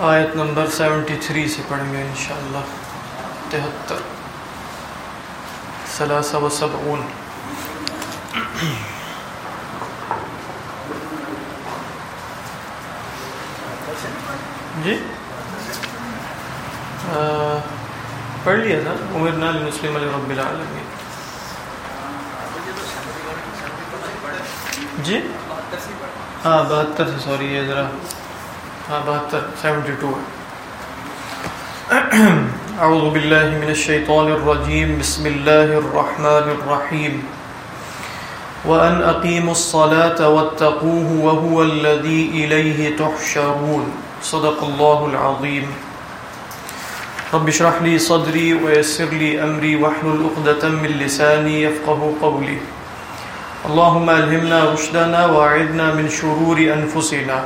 آیت number seventy three سے پڑھیں گے انشاءاللہ۔ تہتر۔ ثلاثہ و سبعون۔ جی؟ پڑھ لیا تھا۔ عمر نال مسلم علیہ رب العالمین۔ جی؟ ہاں بہتر سے سوری ہے ذرا۔ ہاں بہتر سیونٹی ٹو ہے اعوذ باللہ من الشیطان الرجیم بسم اللہ الرحمن الرحیم وَأَنْ أَقِيمُوا الصَّلَاةَ وَاتَّقُوهُ وَهُوَ الَّذِي إِلَيْهِ تُحْشَرُونَ. صدق الله العظيم. رب اشرح لي صدري ويسر لي أمري واحلل عقدة من لساني يفقهوا قولي. اللهم ألهمنا رشدنا وأعذنا من شرور أنفسنا.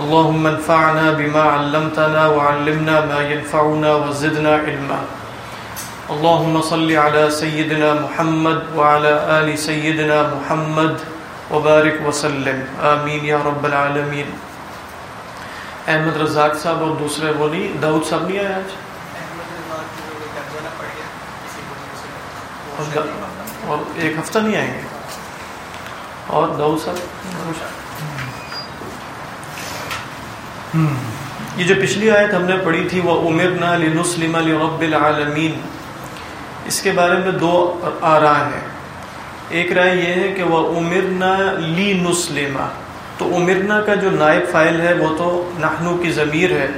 اللهم انفعنا بما علمتنا وعلمنا ما ينفعنا وزدنا علما. اللهم صل على سيدنا محمد وعلى آل سيدنا محمد وبارك وسلم. آمین یا رب العالمین. احمد رزاق صاحب اور دوسرے وہ نہیں داؤد صاحب نہیں آیا آج؟ اور ایک ہفتہ نہیں آئیں گے؟ اور داؤد صاحب؟ یہ جو پچھلی آیت ہم نے پڑھی تھی وہ امرنا لنسلم لرب العالمین اس کے بارے میں دو آرا ہیں۔ ایک رائے یہ ہے کہ وہ امرنا لی نسلمہ تو امرنا کا جو نائب فائل ہے، وہ تو نحنو کی ضمیر ہے۔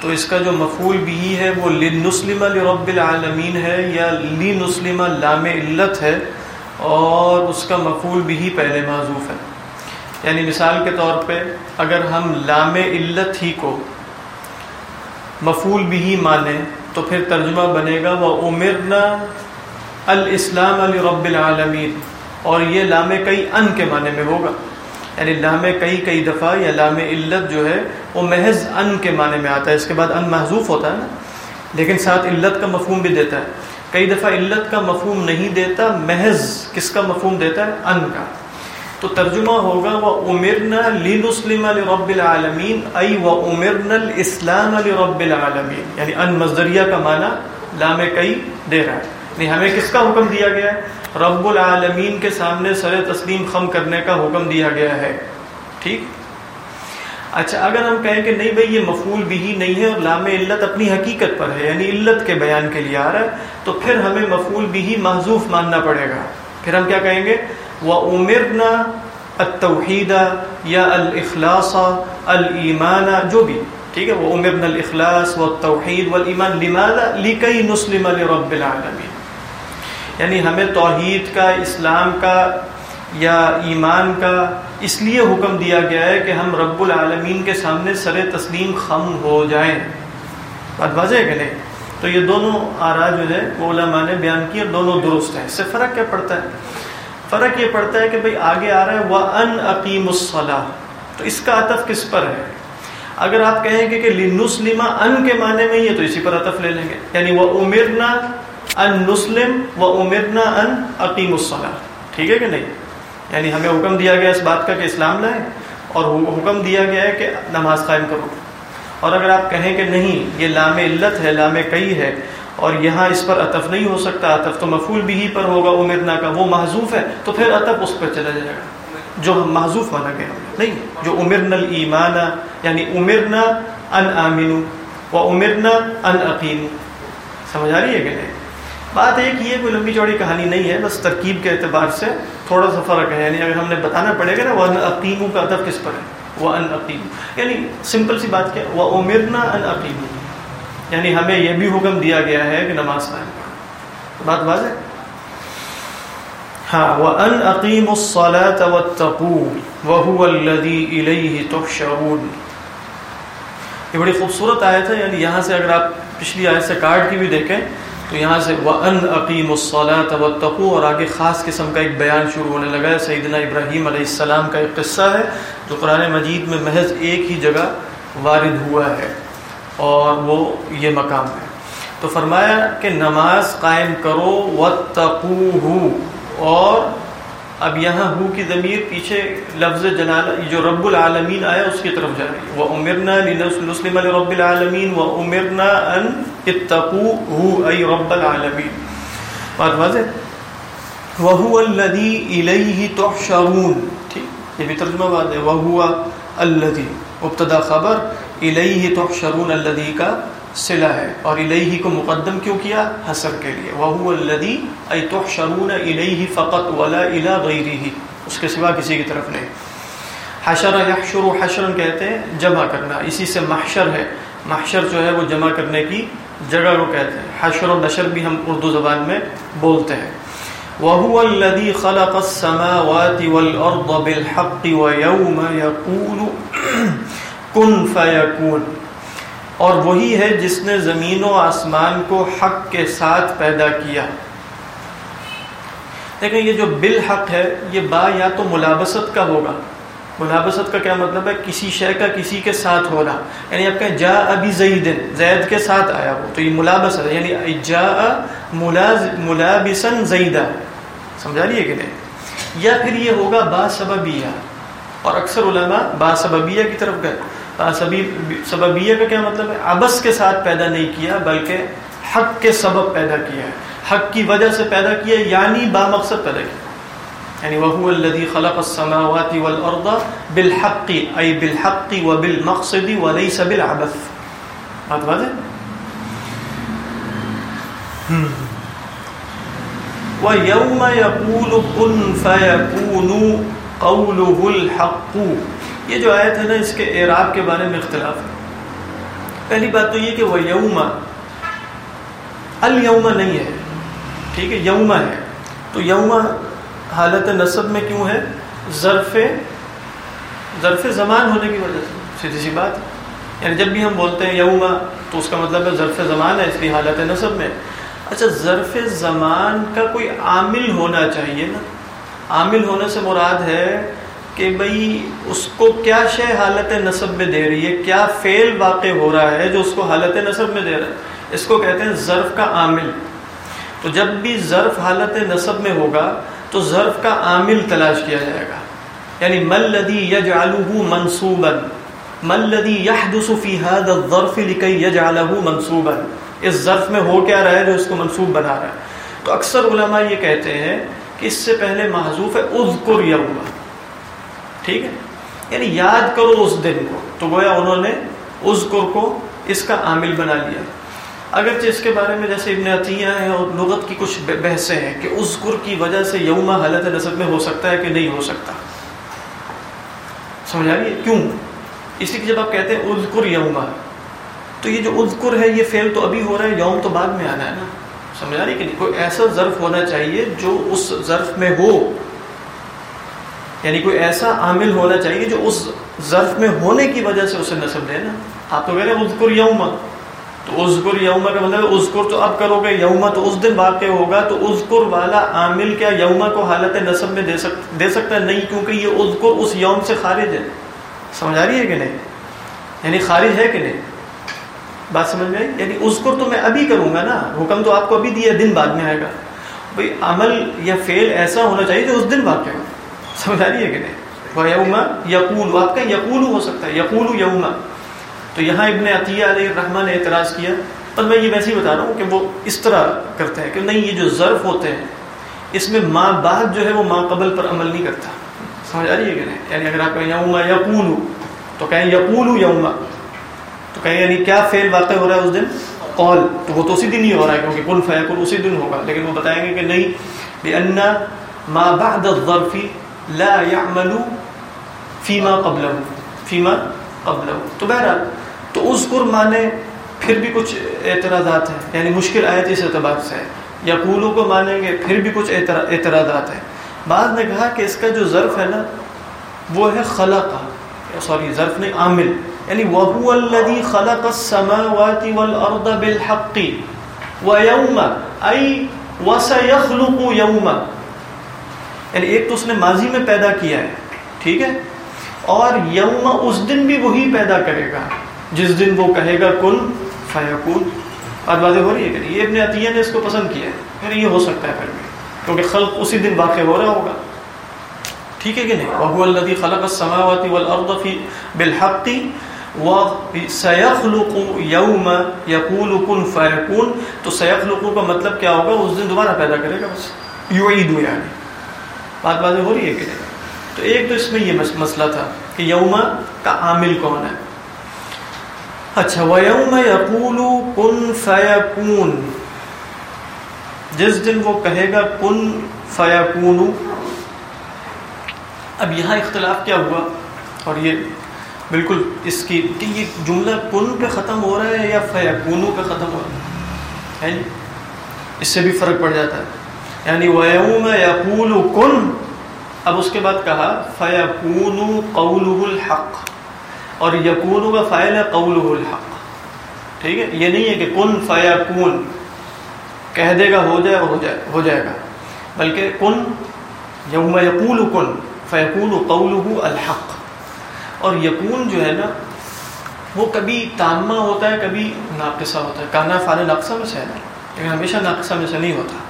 تو اس کا جو مفول بھی ہے، وہ لنسلمہ لرب العالمین ہے یا لی نسلمہ لام علت ہے اور اس کا مفول بھی پہلے معذوف ہے۔ یعنی مثال کے طور پہ اگر ہم لام علت ہی کو مفول بھی مانیں تو پھر ترجمہ بنے گا وہ امرنا الاسلام علی رب العالمین اور یہ لام کئی ان کے معنی میں ہوگا۔ یعنی لام کئی کئی دفعہ یا لام علت جو ہے، وہ محض ان کے معنی میں آتا ہے۔ اس کے بعد ان محضوف ہوتا ہے نا۔ لیکن ساتھ علت کا مفہوم بھی دیتا ہے۔ کئی دفعہ علت کا مفہوم نہیں دیتا، محض کس کا مفہوم دیتا ہے؟ ان کا۔ تو ترجمہ ہوگا وہ امرنا لنسلم لرب العالمین ای و امرنا الاسلام لرب العالمین یعنی ان مصدریہ کا معنی لام کئی دے رہا ہے۔ نہیں ہمیں کس کا حکم دیا گیا ہے؟ رب العالمین کے سامنے سر تسلیم خم کرنے کا حکم دیا گیا ہے۔ ٹھیک؟ اچھا اگر ہم کہیں کہ نہیں بھائی، یہ مفول بھی ہی نہیں ہے اور لام علت اپنی حقیقت پر ہے یعنی علت کے بیان کے لیے آ رہا ہے، تو پھر ہمیں مفول بھی ہی محضوف ماننا پڑے گا۔ پھر ہم کیا کہیں گے؟ وَأُمِرْنَا التوحیدہ یا الاخلاص الایمان جو بھی۔ ٹھیک ہے؟ وہ امرنا الاخلاص والتوحید والایمان لماذا؟ لکی نسلم لرب العالمین یعنی ہمیں توحید کا، اسلام کا یا ایمان کا اس لیے حکم دیا گیا ہے کہ ہم رب العالمین کے سامنے سر تسلیم خم ہو جائیں۔ بات واضح ہے کہ نہیں؟ تو یہ دونوں آرا جو ہے وہ علماء نے بیان کی اور دونوں درست ہیں۔ اس سے فرق کیا پڑتا ہے؟ فرق یہ پڑتا ہے کہ بھئی آگے آ رہا ہے وہ ان عقیم تو اس کا عطف کس پر ہے؟ اگر آپ کہیں گے کہ لنسلمہ ان کے معنی میں یہ تو اسی پر عطف لے لیں گے۔ یعنی وہ امرنا ان نسلم و امرنا ان عقیم ٹھیک ہے کہ نہیں؟ یعنی ہمیں حکم دیا گیا اس بات کا کہ اسلام لائیں، اور حکم دیا گیا ہے کہ نماز قائم کرو۔ اور اگر آپ کہیں کہ نہیں، یہ لام علت ہے، لام کئی ہے اور یہاں اس پر عطف نہیں ہو سکتا، عطف تو مفول بھی ہی پر ہوگا امرنا کا وہ محضوف ہے، تو پھر عطف اس پر چلا جائے گا۔ جو محضوف مانا گیا۔ نہیں، جو امرنا الایمان یعنی امرنا ان آمین و امرنا ان عقیم سمجھ آ رہی ہے کہ نہیں؟ بات ایک یہ کوئی لمبی چوڑی کہانی نہیں ہے، بس ترکیب کے اعتبار سے تھوڑا سا فرق ہے۔ یعنی اگر ہم نے بتانا پڑے گا نا، وہ ان عقیموں کا عطف کس پر ہے؟ وہ ان عقیم یعنی سمپل سی بات کیا، وہ امرنا ان عقیم یعنی ہمیں یہ بھی حکم دیا گیا ہے کہ نماز قائم کرو۔ بات واضح ہاں وَأَنْ أَقِيمُوا الصَّلَاةَ یہ بڑی خوبصورت آیت ہے یعنی یہاں سے اگر آپ پچھلی آیت سے کارڈ کی بھی دیکھیں، تو یہاں سے وَأَنْ أَقِيمُوا الصَّلَاةَ وَاتَّقُوا اور آگے خاص قسم کا ایک بیان شروع ہونے لگا ہے۔ سیدنا ابراہیم علیہ السلام کا ایک قصہ ہے جو قرآن مجید میں محض ایک ہی جگہ وارد ہوا ہے۔ اور وہ یہ مقام ہے۔ تو فرمایا کہ نماز قائم کرو و وَاتَّقُوهُ۔ اور اب یہاں ہو کی ضمیر پیچھے لفظ جلال جو رب العالمین آیا اس کی طرف جا رہی ہے۔ وہ امرنا لنسلم رب العالمین و امرنا ان اتقو ہو ای رب العالمین بات واضح وَهُوَ الَّذِي إِلَيْهِ تُحْشَرُونَ۔ ٹھیک، یہ بھی ترجمہ بات ہے۔ وَهُوَ الَّذِي ابتدا خبر۔ إِلَيْهِ تُحْشَرُونَ الَّذِي کا صلہ ہے۔ اور الیہ کو مقدم کیوں کیا؟ حسر کے لیے۔ وَهُوَ الَّذِي أَيْ تُحْشَرُونَ إِلَيْهِ فَقَطْ وَلَا إِلَى غَيْرِهِ اس کے سوا کسی کی طرف نہیں۔ حشر یحشر حشرن کہتے ہیں جمع کرنا۔ اسی سے محشر ہے۔ محشر جو ہے وہ جمع کرنے کی جگہ کو کہتے ہیں۔ حشر و نشر بھی ہم اردو زبان میں بولتے ہیں۔ وَهُوَ الَّذِي خَلَقَ السَّمَاوَاتِ وَالْأَرْضَ بِالْحَقِّ وَيَوْمَ يَقُولُ كُن فَيَكُونَ اور وہی ہے جس نے زمین و آسمان کو حق کے ساتھ پیدا کیا۔ دیکھیں یہ جو بالحق ہے، یہ با یا تو ملابست کا ہوگا۔ ملابست کا کیا مطلب ہے؟ کسی شے کا کسی کے ساتھ ہونا۔ یعنی آپ کہیں جا ابھی زیدن، زید کے ساتھ آیا ہو تو یہ ملابست ہے یعنی جا ملابسن زیدہ۔ سمجھا لیے کہ نہیں؟ یا پھر یہ ہوگا با سببیہ۔ اور اکثر علماء با سببیہ کی طرف گئے۔ سببیہ کا کیا مطلب ہے؟ ابس کے ساتھ پیدا نہیں کیا، بلکہ حق کے سبب پیدا کیا ہے۔ حق کی وجہ سے پیدا کیا یعنی با مقصد پیدا کیا۔ یعنی وہو الذی خلق السماوات والارض بالحق، ای بالحق وبالمقصد وليس بالعبث۔ بات واضح؟ وَيَوْمَ يَقُولُ كُن فَيَكُونُ قَوْلُهُ الْحَقُّ۔ یہ جو آیت ہے نا، اس کے اعراب کے بارے میں اختلاف ہے۔ پہلی بات تو یہ کہ وہ یوما الوما نہیں ہے، ٹھیک ہے، یوما ہے۔ تو یوما حالت نصب میں کیوں ہے؟ ظرف ظرف زمان ہونے کی وجہ سے۔ سیدھی سی بات۔ یعنی جب بھی ہم بولتے ہیں یوما، تو اس کا مطلب ہے ظرف زمان ہے، اس لیے حالت نصب میں۔ اچھا ظرف زمان کا کوئی عامل ہونا چاہیے نا؟ عامل ہونے سے مراد ہے کہ بھئی اس کو کیا شے حالت نصب میں دے رہی ہے، کیا فعل واقع ہو رہا ہے جو اس کو حالت نصب میں دے رہا ہے؟ اس کو کہتے ہیں ظرف کا عامل۔ تو جب بھی ظرف حالت نصب میں ہوگا، تو ظرف کا عامل تلاش کیا جائے گا۔ یعنی ملدی یجعلہ منصوبا۔ ملدی یحدث فی هذا الظرف لکی یجعلہ منصوبا۔ اس ظرف میں ہو کیا رہا ہے، جو اس کو منصوب بنا رہا ہے۔ تو اکثر علماء یہ کہتے ہیں کہ اس سے پہلے محذوف ہے، اذکر یوم ٹھیک ہے؟ یعنی یاد کرو اس دن کو۔ تو گویا انہوں نے اذکر کو اس کا عامل بنا لیا۔ اگرچہ اس کے بارے میں جیسے ابن عطیہ ہیں اور لغت کی کچھ بحثیں ہیں کہ اذکر کی وجہ سے یوم حالت نصب میں ہو سکتا ہے کہ نہیں ہو سکتا۔ سمجھ آ کیوں؟ اسی کی جب آپ کہتے ہیں اذکر یوم، تو یہ جو اذکر ہے، یہ فعل تو ابھی ہو رہا ہے، یوم تو بعد میں آنا ہے نا۔ سمجھ آ رہی کہ نہیں؟ کوئی ایسا ظرف ہونا چاہیے جو اس ظرف میں ہو۔ یعنی کوئی ایسا عامل ہونا چاہیے جو اس ظرف میں ہونے کی وجہ سے اسے نصب دے نا۔ آپ تو کہہ رہے ہیں یوما تو ازکر یوما کا مطلب ازکر تو اب کرو گے یوما تو اس دن واقع ہوگا۔ تو ازکر والا عامل کیا یوما کو حالت نصب میں دے سک، دے سکتا ہے؟ نہیں، کیونکہ یہ ازکر اس یوم سے خارج ہے۔ سمجھ آ رہی ہے کہ نہیں؟ یعنی خارج ہے کہ نہیں؟ بات سمجھ میں یعنی ازکر تو میں ابھی کروں گا نا۔ حکم تو آپ کو ابھی دیا دن بعد میں آئے گا۔ بھائی، عمل یا فعل ایسا ہونا چاہیے جو اس دن واقع ہو۔ سمجھ آ رہی ہے کہ نہیں؟ وہ یوما یقول آپ کا یقول ہو سکتا ہے یقول یوما تو یہاں ابن عطیہ علیہ الرحمٰن نے اعتراض کیا، پر میں یہ ویسے ہی بتا رہا ہوں کہ وہ اس طرح کرتے ہیں کہ نہیں، یہ جو ظرف ہوتے ہیں، اس میں ماں بعد جو ہے وہ ماں قبل پر عمل نہیں کرتا۔ سمجھ آ رہی ہے کہ نہیں؟ یعنی اگر آپ کہیں یوما یقول تو کہیں یقول یوما تو کہیں یعنی کیا فعل واقع ہو رہا ہے اس دن؟ قول. تو وہ تو اسی دن ہی ہو رہا ہے، کیونکہ کل فیکل اسی دن ہوگا، لیکن وہ بتائیں گے کہ نہیں بے ما بعد الظرف لا يعمل فيما قبله فيما قبله۔ تو بہرحال، تو اذکر مانے پھر بھی کچھ اعتراضات ہیں۔ یعنی مشکل آیت اس اعتبار سے ہے۔ یا یقولو کو مانیں گے، پھر بھی کچھ اعتراضات ہیں۔ بعد نے کہا کہ اس کا جو ظرف ہے نا، وہ ہے خلق۔ سوری، ظرف نہیں، عامل۔ یعنی وَهُوَ الَّذِي خَلَقَ السَّمَاوَاتِ وَالْأَرْضَ بِالْحَقِّ۔ وَيَوْمَ، أَيْ، وَسَيَخْلُقُ يَوْمَ یعنی ایک تو اس نے ماضی میں پیدا کیا ہے، ٹھیک ہے؟ اور یوم اس دن بھی وہی پیدا کرے گا، جس دن وہ کہے گا، کن فیقون اور باتیں ہو رہی ہے کہ یہ ابن عطیہ نے اس کو پسند کیا ہے، پھر یہ ہو سکتا ہے پھر بھی، کیونکہ خلق اسی دن واقع ہو رہا ہوگا۔ ٹھیک ہے کہ نہیں؟ وهو الذي خلق السماوات والارض في بالحق وسيخلق يوم يقول كن فيكون تو سيخلق کا مطلب کیا ہوگا؟ اس دن دوبارہ پیدا کرے گا بس۔ یعید یعنی۔ بات باتیں ہو رہی ہے کہ نہیں تو ایک تو اس میں یہ مسئلہ تھا کہ یوم کا عامل کون ہے؟ اچھا وَيَوْمَ يَقُولُ كُن فَيَكُون جس دن وہ کہے گا کن فیکون اب یہاں اختلاف کیا ہوا؟ اور یہ بالکل اس کی کہ یہ جملہ کن پہ ختم ہو رہا ہے یا فیکونو پہ ختم ہو رہا ہے؟ جی؟ اس سے بھی فرق پڑ جاتا ہے۔ یعنی ویوم یقول کن اب اس کے بعد کہا فیکون قول الحق، اور یقون کا فائل ہے قول الحق۔ ٹھیک ہے؟ یہ نہیں ہے کہ کن فیکون کہہ دے گا، ہو جائے اور ہو جائے ہو جائے گا۔ بلکہ کن، یوم یقول کن فیقون قول الحق۔ اور یقون جو ہے نا، وہ کبھی تامہ ہوتا ہے، کبھی ناقصہ ہوتا ہے۔ کانا فعال ناقصہ میں سے ہے۔ لیکن ہمیشہ ناقصہ میں سے نہیں ہوتا۔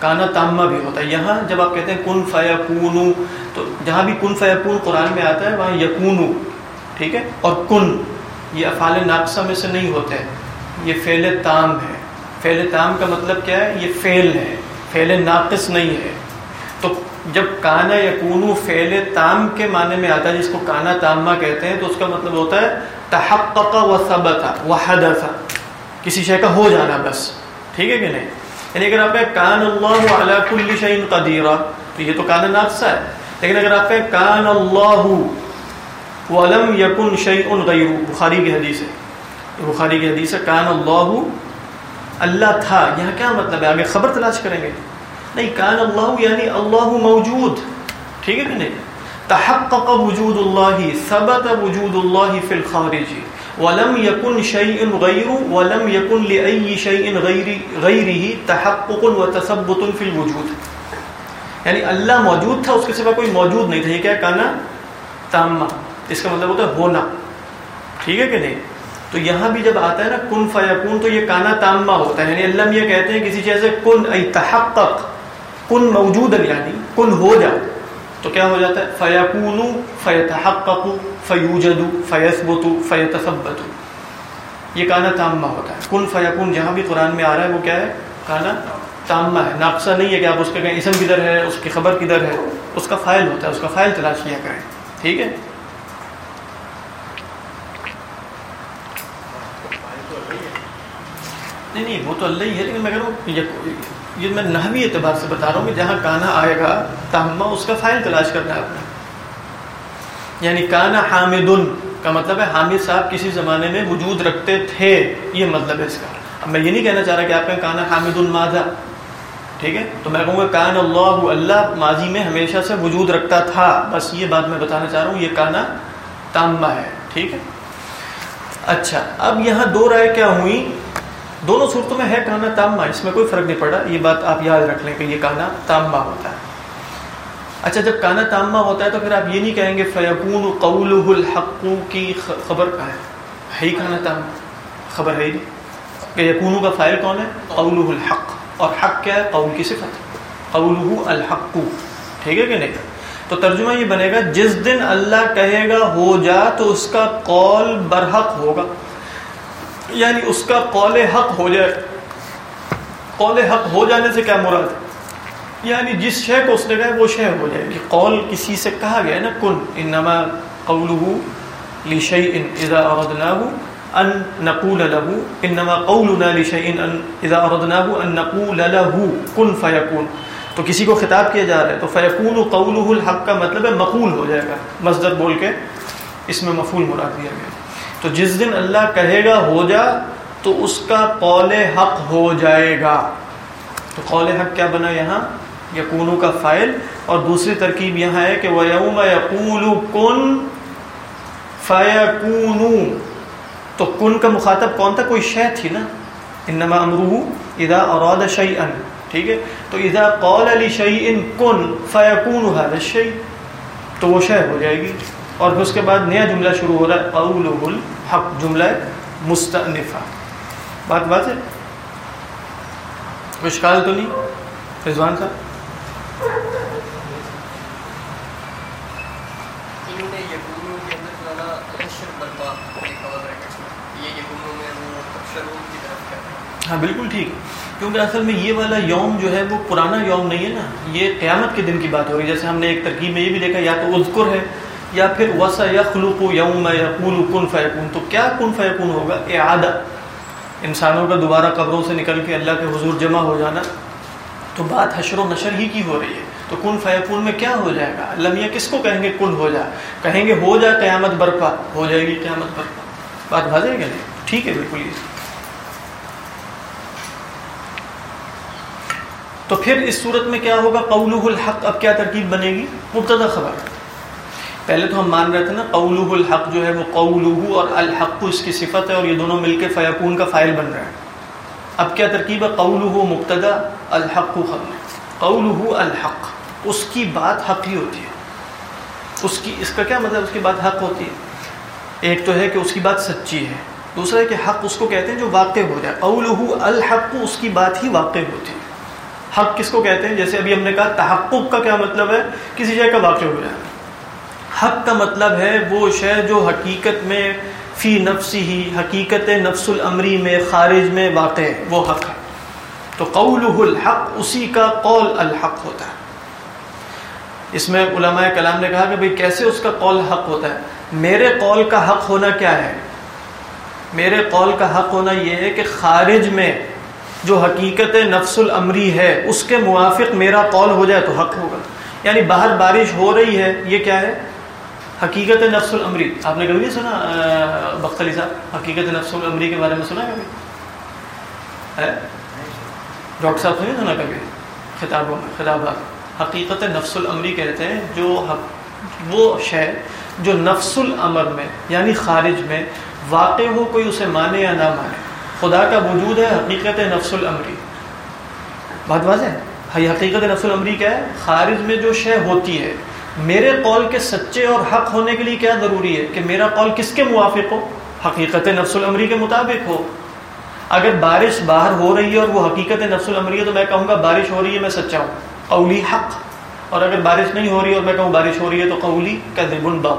کانا تامہ بھی ہوتا ہے۔ یہاں جب آپ کہتے ہیں کن فیقون تو جہاں بھی کن فیقون قرآن میں آتا ہے، وہاں یقون ٹھیک ہے؟ اور کن، یہ افعال ناقصہ میں سے نہیں ہوتے یہ فعل تام ہے۔ فعل تام کا مطلب کیا ہے؟ یہ فعل ہے۔ فعل ناقص نہیں ہے۔ تو جب کانا یقون فعل تام کے معنی میں آتا ہے، جس کو کانا تامہ کہتے ہیں، تو اس کا مطلب ہوتا ہے تحقق و ثبت و حدث کسی شے کا ہو جانا بس۔ ٹھیک ہے کہ نہیں؟ یعنی اگر آپ کہیں کان اللہ علی کل شیء قدیر تو یہ تو کانا ناقصہ ہے. لیکن اگر آپ کہیں کان اللہ ولم یکن شیء غیر بخاری کی حدیث ہے. بخاری کی حدیث ہے کان اللہ اللہ تھا. یہاں کیا مطلب ہے؟ آگے خبر تلاش کریں گے. نہیں کان اللہ یعنی اللہ موجود ٹھیک ہے کہ نہیں؟ تحقق وجود اللہ، ثبت وجود اللہ فی الخارج ولم يكن شيء غير ولم يكن لأي شيء غير غيره تحقق وتثبت في الوجود. یعنی اللہ موجود تھا، اس کے سوا کوئی موجود نہیں تھا۔ یہ کیا کانا تامہ۔ اس کا مطلب ہوتا ہے ہونا۔ ٹھیک ہے کہ نہیں؟ تو یہاں بھی جب آتا ہے نا، کن فیکون، تو یہ کانا تامہ ہوتا ہے۔ یعنی اللہ یہ کہتے ہیں کسی چیز سے کن، ای تحقق۔ کن موجود یعنی کن ہو جا تو کیا ہو جاتا ہے؟ فیکون فیتحقق فیوجد فیثبت فیتثبت یہ کانا تامہ ہوتا ہے۔ کن فیکون، جہاں بھی قرآن میں آ رہا ہے، وہ کیا ہے؟ کانا تامہ ہے۔ ناقصہ نہیں ہے کہ آپ اس کا کہیں اسم کدھر ہے، اس کی خبر کدھر ہے، اس کا فائل ہوتا ہے، اس کا فائل تلاش کیا کریں۔ ٹھیک ہے؟ نہیں نہیں، وہ تو اللہ ہی ہے، لیکن میں کہہ رہا ہوں یہ میں نحوی اعتبار سے بتا رہا ہوں کہ جہاں کانا آئے گا، تہمہ اس کا فائل تلاش کرنا ہے یعنی کانا حامد کا مطلب ہے حامد صاحب کسی زمانے میں وجود رکھتے تھے، یہ مطلب ہے اس کا۔ اب میں یہ نہیں کہنا چاہ رہا کہ آپ کا کانا حامد الماضا ٹھیک ہے؟ تو میں کہوں گا کان اللہ اللہ ماضی میں ہمیشہ سے وجود رکھتا تھا۔ بس یہ بات میں بتانا چاہ رہا ہوں، یہ کانا تامہ ہے۔ ٹھیک ہے؟ اچھا اب یہاں دو رائے کیا ہوئی دونوں صورتوں میں ہے کانا تامہ، اس میں کوئی فرق نہیں پڑا۔ یہ بات آپ یاد رکھ لیں کہ یہ کانا تامہ ہوتا ہے۔ اچھا جب کانا تامہ ہوتا ہے تو پھر آپ یہ نہیں کہیں گے فیقون قول الحق کی خبر کا ہے؟ ہی کانا تامہ۔ خبر ہے ہی نہیں۔ کہ یقون کا فائل کون ہے؟ قول الحق۔ اور حق کیا ہے؟ قول کی صفت۔ قول الحق۔ ٹھیک ہے کہ نہیں؟ تو ترجمہ یہ بنے گا، جس دن اللہ کہے گا ہو جا تو اس کا قول برحق ہوگا۔ یعنی اس کا قول حق ہو جائے۔ قول حق ہو جانے سے کیا مراد؟ ہے یعنی جس شے کو اس نے کہا وہ شے ہو جائے۔ گی قول کسی سے کہا گیا نا، کن، انما قوله لشيء اذا اردناه ان نقول له، انما قولنا لشيء ان اذا اردناه ان نقول له كن فيكون تو کسی کو خطاب کیا جا رہا ہے تو فیکون قوله الحق کا مطلب ہے مقول ہو جائے گا۔ مصدر بول کے اس میں مفعول مراد دیا گیا۔ تو جس دن اللہ کہے گا ہو جا، تو اس کا قول حق ہو جائے گا۔ تو قول حق کیا بنا یہاں؟ یقون کا فائل۔ اور دوسری ترکیب یہاں ہے کہ وہ یوم یقول کن فیکون تو کن کا مخاطب کون تھا؟ کوئی شے تھی نا۔ انما امرہ اذا اراد شیئا۔ ٹھیک ہے؟ تو اذا قول علی شیء کن فیکون هذا الشیء۔ تو وہ شے ہو جائے گی۔ اور پھر اس کے بعد نیا جملہ شروع ہو رہا ہے اول الحق جملہ مستنفہ بات بات ہے؟ مشکال تو نہیں؟ رضوان صاحب؟ ہاں بالکل ٹھیک۔ کیونکہ اصل میں یہ والا یوم جو ہے وہ پرانا یوم نہیں ہے نا۔ یہ قیامت کے دن کی بات ہو رہی ہے۔ جیسے ہم نے ایک ترکیب میں یہ بھی دیکھا یا تو اذکر ہے یا پھر وسا یا خلوق یوم یا قول کن فیکون۔ تو کیا کن فیکون ہوگا؟ اعادہ۔ انسانوں کا دوبارہ قبروں سے نکل کے اللہ کے حضور جمع ہو جانا۔ تو بات حشر و نشر ہی کی ہو رہی ہے۔ تو کن فیکون میں کیا ہو جائے گا؟ اللہ میاں کس کو کہیں گے؟ کن ہو جائے کہیں گے ہو جائے قیامت برپا۔ ہو جائے گی قیامت برپا۔ بات بھا جائے گا نہیں؟ ٹھیک ہے، بالکل یہ۔ تو پھر اس صورت میں کیا ہوگا؟ قولہ الحق۔ اب کیا ترکیب بنے گی؟ مبتدا خبر۔ پہلے تو ہم مان رہے تھے نا قولہ الحق جو ہے وہ قولہ اور الحق اس کی صفت ہے اور یہ دونوں مل کے فیقون کا فائل بن رہا ہے۔ اب کیا ترکیب ہے؟ قولہ مبتدا الحق خبر قولہ الحق، اس کی بات حق ہی ہوتی ہے۔ اس کی، اس کا کیا مطلب؟ اس کی بات حق ہوتی ہے۔ ایک تو ہے کہ اس کی بات سچی ہے، دوسرا ہے کہ حق اس کو کہتے ہیں جو واقع ہو جائے۔ قولہ الحق اس کی بات ہی واقع ہوتی ہے۔ حق کس کو کہتے ہیں؟ جیسے ابھی ہم نے کہا، تحقق کا کیا مطلب ہے؟ کسی جگہ کا واقع ہو جائے۔ حق کا مطلب ہے وہ شے جو حقیقت میں فی نفسی ہی، حقیقت نفس العمری میں، خارج میں واقع ہے، وہ حق ہے۔ تو قول الحق، اسی کا قول الحق ہوتا ہے۔ اس میں علماء کلام نے کہا کہ بھئی کیسے اس کا قول حق ہوتا ہے؟ میرے قول کا حق ہونا کیا ہے؟ میرے قول کا حق ہونا یہ ہے کہ خارج میں جو حقیقت نفس العمری ہے، اس کے موافق میرا قول ہو جائے تو حق ہوگا۔ یعنی باہر بارش ہو رہی ہے، یہ کیا ہے؟ حقیقت نفس العمری آپ نے کبھی نہیں سنا بخت علی صاحب حقیقت نفس العمری کے بارے میں سنا کبھی؟ ڈاکٹر صاحب سے نہیں سنا کبھی؟ خطابوں میں، خطابات. حقیقت نفس العمری کہتے ہیں جو وہ شے جو نفس العمر میں یعنی خارج میں، واقع ہو کوئی اسے مانے یا نہ مانے. خدا کا وجود ہے حقیقت نفس العمری بات واضح ہے؟ حقیقت نفس العمری کیا ہے؟ خارج میں جو شے ہوتی ہے میرے قول کے سچے اور حق ہونے کے لیے کیا ضروری ہے کہ میرا قول کس کے موافق ہو؟ حقیقت نفس العمری کے مطابق ہو۔ اگر بارش باہر ہو رہی ہے اور وہ حقیقت نفس العمری ہے تو میں کہوں گا بارش ہو رہی ہے، میں سچا ہوں۔ قولی حق۔ اور اگر بارش نہیں ہو رہی ہے اور میں کہوں بارش ہو رہی ہے تو قولی کا دبن باپ